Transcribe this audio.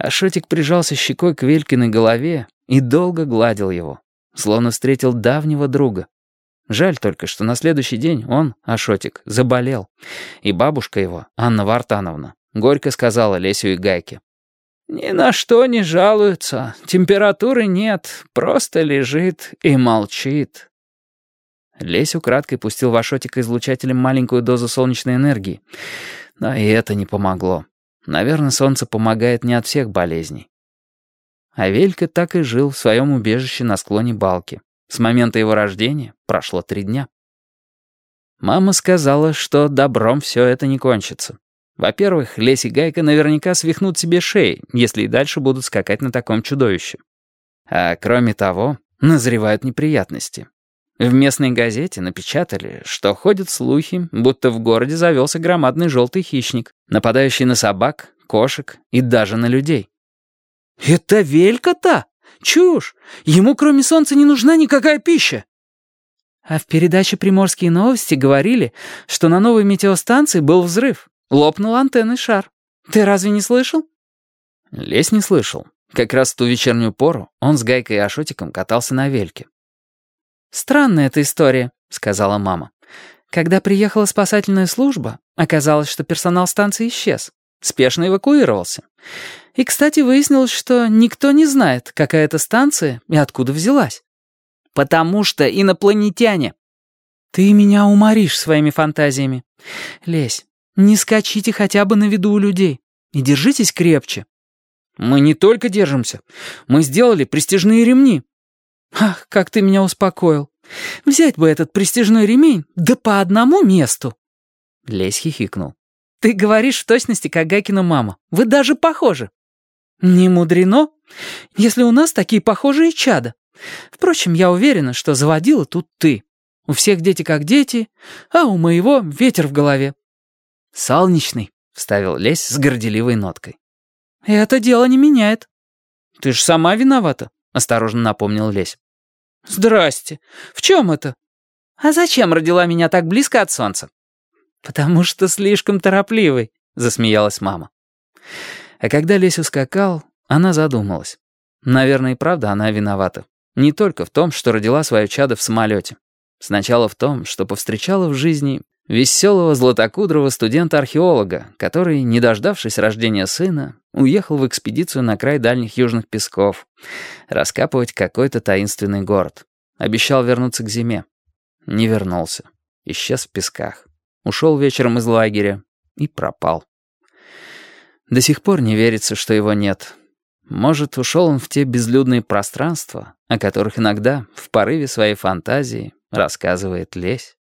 Ашотик прижался щекой к Велькиной голове и долго гладил его, словно встретил давнего друга. Жаль только, что на следующий день он, Ашотик, заболел, и бабушка его, Анна Вартановна, горько сказала Лесю и Гайке. «Ни на что не жалуются, температуры нет, просто лежит и молчит». Лесь украдкой пустил в Ашотика излучателем маленькую дозу солнечной энергии, но и это не помогло. Наверное, солнце помогает не от всех болезней. А Велька так и жил в своем убежище на склоне балки. С момента его рождения прошло три дня. Мама сказала, что добром все это не кончится. Во-первых, Лесь и Гайка наверняка свихнут себе шеи, если и дальше будут скакать на таком чудовище. А кроме того, назревают неприятности. В местной газете напечатали, что ходят слухи, будто в городе завелся громадный желтый хищник, нападающий на собак, кошек и даже на людей. «Это Велька-то? Чушь! Ему кроме солнца не нужна никакая пища!» А в передаче «Приморские новости» говорили, что на новой метеостанции был взрыв. Лопнул антенный шар. Ты разве не слышал? Лесь не слышал. Как раз в ту вечернюю пору он с Гайкой и Ашотиком катался на вельке. «Странная эта история», — сказала мама. «Когда приехала спасательная служба, оказалось, что персонал станции исчез. Спешно эвакуировался. И, кстати, выяснилось, что никто не знает, какая это станция и откуда взялась. Потому что инопланетяне. Ты меня уморишь своими фантазиями. Лесь, не скачите хотя бы на виду у людей. И держитесь крепче. Мы не только держимся. Мы сделали престижные ремни. «Ах, как ты меня успокоил! Взять бы этот престижной ремень, да по одному месту!» Лесь хихикнул. «Ты говоришь в точности, как Гайкина мама. Вы даже похожи». «Не мудрено, если у нас такие похожие чада. Впрочем, я уверена, что заводила тут ты. У всех дети как дети, а у моего ветер в голове». «Солнечный», — вставил Лесь с горделивой ноткой. «Это дело не меняет». «Ты ж сама виновата», — осторожно напомнил Лесь. «Здрасте. В чем это?» «А зачем родила меня так близко от солнца?» «Потому что слишком торопливый», — засмеялась мама. А когда Лесь ускакал, она задумалась. Наверное, и правда она виновата. Не только в том, что родила свое чадо в самолете. Сначала в том, что повстречала в жизни веселого златокудрого студента-археолога, который, не дождавшись рождения сына, уехал в экспедицию на край дальних южных песков, раскапывать какой-то таинственный город. Обещал вернуться к зиме. Не вернулся. Исчез в песках. Ушел вечером из лагеря и пропал. До сих пор не верится, что его нет. Может, ушел он в те безлюдные пространства, о которых иногда, в порыве своей фантазии, рассказывает Лесь.